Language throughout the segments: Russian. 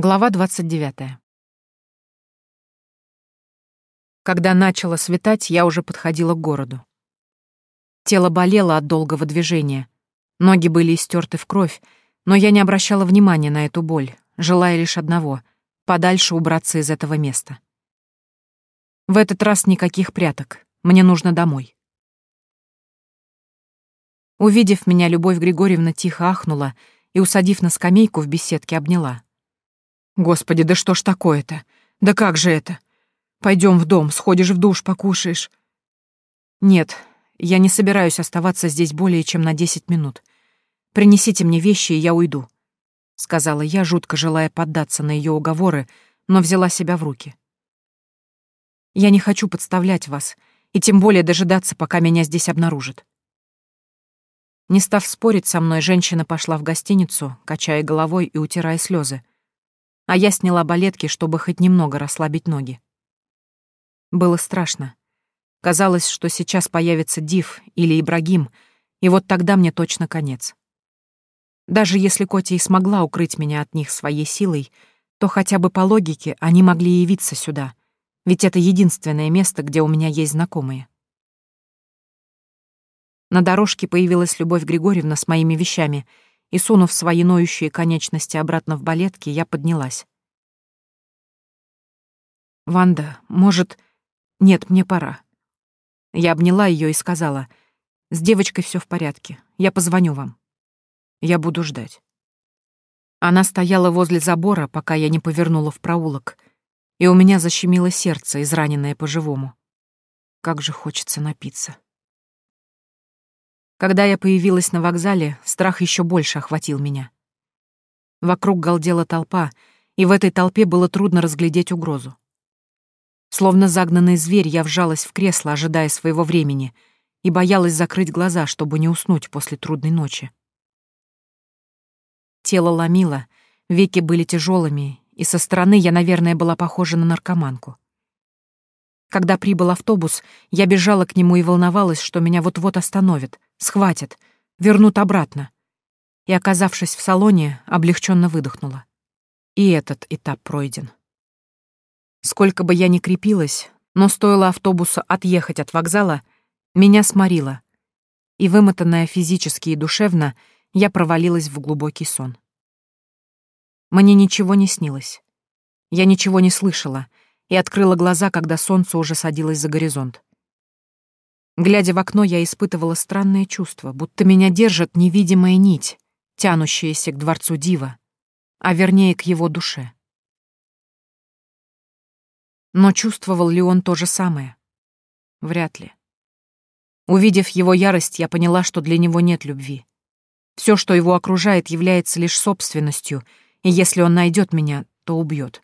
Глава 29. Когда начало светать, я уже подходила к городу. Тело болело от долгого движения. Ноги были истерты в кровь, но я не обращала внимания на эту боль, желая лишь одного — подальше убраться из этого места. В этот раз никаких пряток. Мне нужно домой. Увидев меня, Любовь Григорьевна тихо ахнула и, усадив на скамейку в беседке, обняла. Господи, да что ж такое-то? Да как же это? Пойдем в дом, сходишь в душ, покушаешь. Нет, я не собираюсь оставаться здесь более чем на десять минут. Принесите мне вещи, и я уйду, сказала я, жутко желая поддаться на ее уговоры, но взяла себя в руки. Я не хочу подставлять вас, и тем более дожидаться, пока меня здесь обнаружат. Не став спорить со мной, женщина пошла в гостиницу, качая головой и утирая слезы а я сняла балетки, чтобы хоть немного расслабить ноги. Было страшно. Казалось, что сейчас появится Див или Ибрагим, и вот тогда мне точно конец. Даже если Котя и смогла укрыть меня от них своей силой, то хотя бы по логике они могли явиться сюда, ведь это единственное место, где у меня есть знакомые. На дорожке появилась Любовь Григорьевна с моими вещами — и, сунув свои ноющие конечности обратно в балетки, я поднялась. «Ванда, может...» «Нет, мне пора». Я обняла ее и сказала, «С девочкой все в порядке, я позвоню вам. Я буду ждать». Она стояла возле забора, пока я не повернула в проулок, и у меня защемило сердце, израненное по-живому. Как же хочется напиться. Когда я появилась на вокзале, страх еще больше охватил меня. Вокруг галдела толпа, и в этой толпе было трудно разглядеть угрозу. Словно загнанный зверь, я вжалась в кресло, ожидая своего времени, и боялась закрыть глаза, чтобы не уснуть после трудной ночи. Тело ломило, веки были тяжелыми, и со стороны я, наверное, была похожа на наркоманку. Когда прибыл автобус, я бежала к нему и волновалась, что меня вот-вот остановят, схватят, вернут обратно. И, оказавшись в салоне, облегченно выдохнула. И этот этап пройден. Сколько бы я ни крепилась, но стоило автобусу отъехать от вокзала, меня сморило. И, вымотанная физически и душевно, я провалилась в глубокий сон. Мне ничего не снилось. Я ничего не слышала — и открыла глаза, когда солнце уже садилось за горизонт. Глядя в окно, я испытывала странное чувство, будто меня держит невидимая нить, тянущаяся к дворцу Дива, а вернее к его душе. Но чувствовал ли он то же самое? Вряд ли. Увидев его ярость, я поняла, что для него нет любви. Все, что его окружает, является лишь собственностью, и если он найдет меня, то убьет.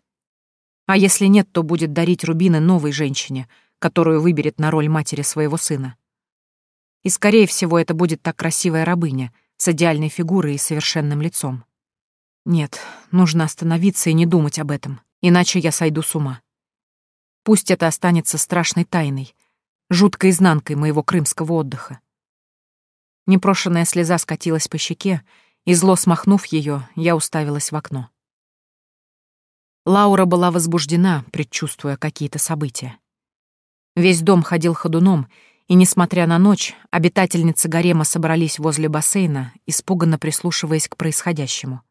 А если нет, то будет дарить рубины новой женщине, которую выберет на роль матери своего сына. И, скорее всего, это будет та красивая рабыня с идеальной фигурой и совершенным лицом. Нет, нужно остановиться и не думать об этом, иначе я сойду с ума. Пусть это останется страшной тайной, жуткой изнанкой моего крымского отдыха. Непрошенная слеза скатилась по щеке, и, зло смахнув ее, я уставилась в окно. Лаура была возбуждена, предчувствуя какие-то события. Весь дом ходил ходуном, и, несмотря на ночь, обитательницы гарема собрались возле бассейна, испуганно прислушиваясь к происходящему.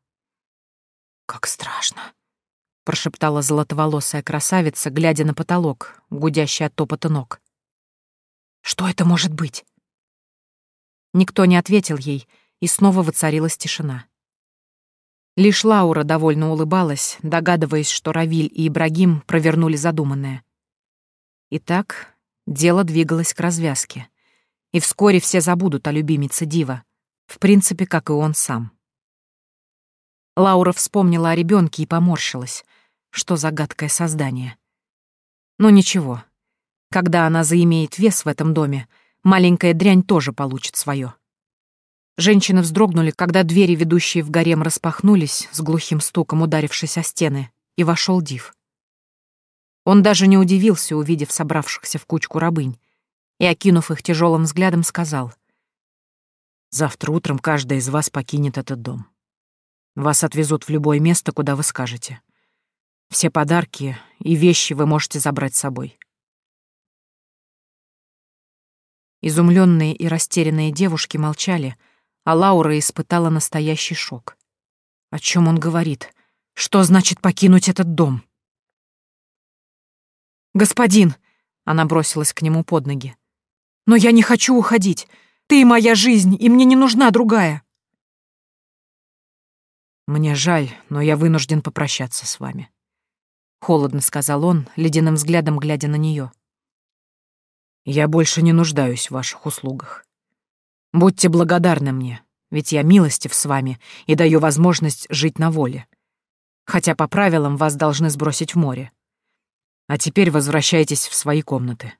«Как страшно!» — прошептала золотоволосая красавица, глядя на потолок, гудящий от топота ног. «Что это может быть?» Никто не ответил ей, и снова воцарилась тишина. Лишь Лаура довольно улыбалась, догадываясь, что Равиль и Ибрагим провернули задуманное. Итак, дело двигалось к развязке. И вскоре все забудут о любимице Дива, в принципе, как и он сам. Лаура вспомнила о ребенке и поморщилась. Что за гадкое создание. Но ничего. Когда она заимеет вес в этом доме, маленькая дрянь тоже получит свое. Женщины вздрогнули, когда двери, ведущие в гарем, распахнулись, с глухим стуком ударившись о стены, и вошел Див. Он даже не удивился, увидев собравшихся в кучку рабынь, и, окинув их тяжелым взглядом, сказал, «Завтра утром каждая из вас покинет этот дом. Вас отвезут в любое место, куда вы скажете. Все подарки и вещи вы можете забрать с собой. Изумленные и растерянные девушки молчали, а Лаура испытала настоящий шок. О чем он говорит? Что значит покинуть этот дом? «Господин!» — она бросилась к нему под ноги. «Но я не хочу уходить. Ты моя жизнь, и мне не нужна другая». «Мне жаль, но я вынужден попрощаться с вами», — холодно сказал он, ледяным взглядом глядя на нее. Я больше не нуждаюсь в ваших услугах. Будьте благодарны мне, ведь я милостив с вами и даю возможность жить на воле. Хотя по правилам вас должны сбросить в море. А теперь возвращайтесь в свои комнаты.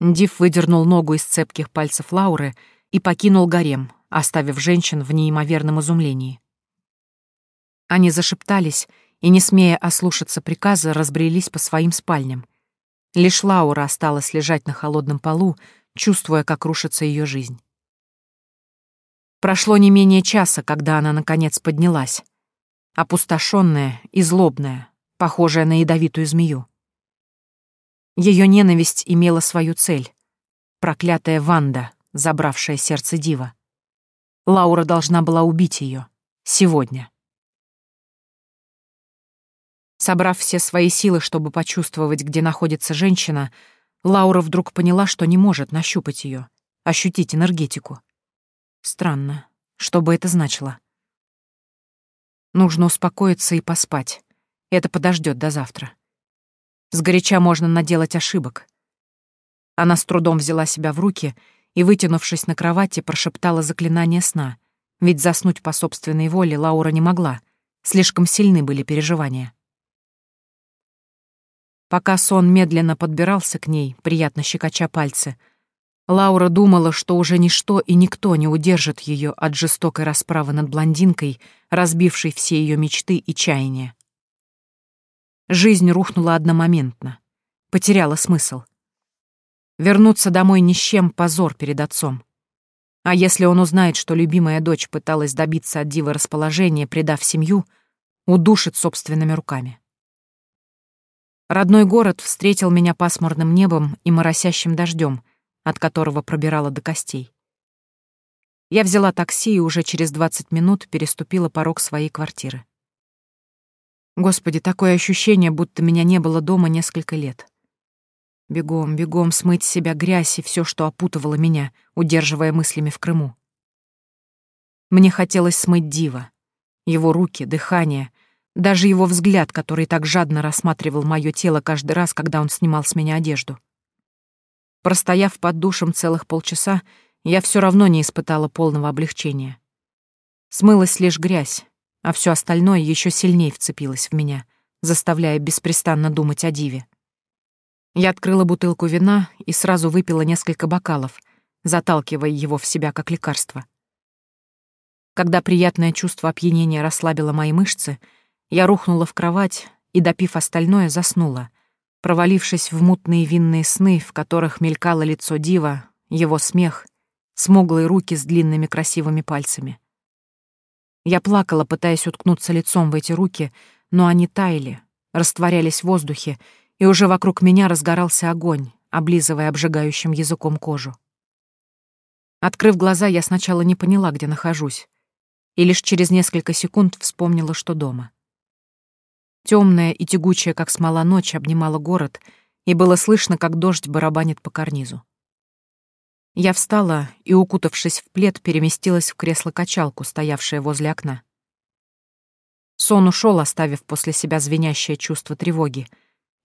Див выдернул ногу из цепких пальцев Лауры и покинул гарем, оставив женщин в неимоверном изумлении. Они зашептались и, не смея ослушаться приказа, разбрелись по своим спальням — Лишь Лаура осталась лежать на холодном полу, чувствуя, как рушится ее жизнь. Прошло не менее часа, когда она, наконец, поднялась. Опустошенная и злобная, похожая на ядовитую змею. Ее ненависть имела свою цель. Проклятая Ванда, забравшая сердце Дива. Лаура должна была убить ее. Сегодня. Собрав все свои силы, чтобы почувствовать, где находится женщина, Лаура вдруг поняла, что не может нащупать ее, ощутить энергетику. Странно. Что бы это значило? Нужно успокоиться и поспать. Это подождет до завтра. Сгоряча можно наделать ошибок. Она с трудом взяла себя в руки и, вытянувшись на кровати, прошептала заклинание сна, ведь заснуть по собственной воле Лаура не могла, слишком сильны были переживания. Пока сон медленно подбирался к ней, приятно щекоча пальцы, Лаура думала, что уже ничто и никто не удержит ее от жестокой расправы над блондинкой, разбившей все ее мечты и чаяния. Жизнь рухнула одномоментно, потеряла смысл. Вернуться домой ни с чем — позор перед отцом. А если он узнает, что любимая дочь пыталась добиться от Дивы расположения, предав семью, удушит собственными руками. Родной город встретил меня пасмурным небом и моросящим дождем, от которого пробирала до костей. Я взяла такси и уже через 20 минут переступила порог своей квартиры. Господи, такое ощущение, будто меня не было дома несколько лет. Бегом, бегом смыть с себя грязь и все, что опутывало меня, удерживая мыслями в Крыму. Мне хотелось смыть Дива. Его руки, дыхание, даже его взгляд, который так жадно рассматривал мое тело каждый раз, когда он снимал с меня одежду. Простояв под душем целых полчаса, я все равно не испытала полного облегчения. Смылась лишь грязь, а все остальное еще сильнее вцепилось в меня, заставляя беспрестанно думать о Диве. Я открыла бутылку вина и сразу выпила несколько бокалов, заталкивая его в себя как лекарство. Когда приятное чувство опьянения расслабило мои мышцы — я рухнула в кровать и, допив остальное, заснула, провалившись в мутные винные сны, в которых мелькало лицо Дива, его смех, смуглые руки с длинными красивыми пальцами. Я плакала, пытаясь уткнуться лицом в эти руки, но они таяли, растворялись в воздухе, и уже вокруг меня разгорался огонь, облизывая обжигающим языком кожу. Открыв глаза, я сначала не поняла, где нахожусь, и лишь через несколько секунд вспомнила, что дома. Темная и тягучая, как смола ночь, обнимала город, и было слышно, как дождь барабанит по карнизу. Я встала и, укутавшись в плед, переместилась в кресло-качалку, стоявшее возле окна. Сон ушел, оставив после себя звенящее чувство тревоги,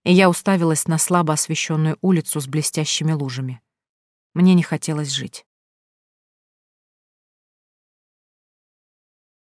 и я уставилась на слабо освещенную улицу с блестящими лужами. Мне не хотелось жить.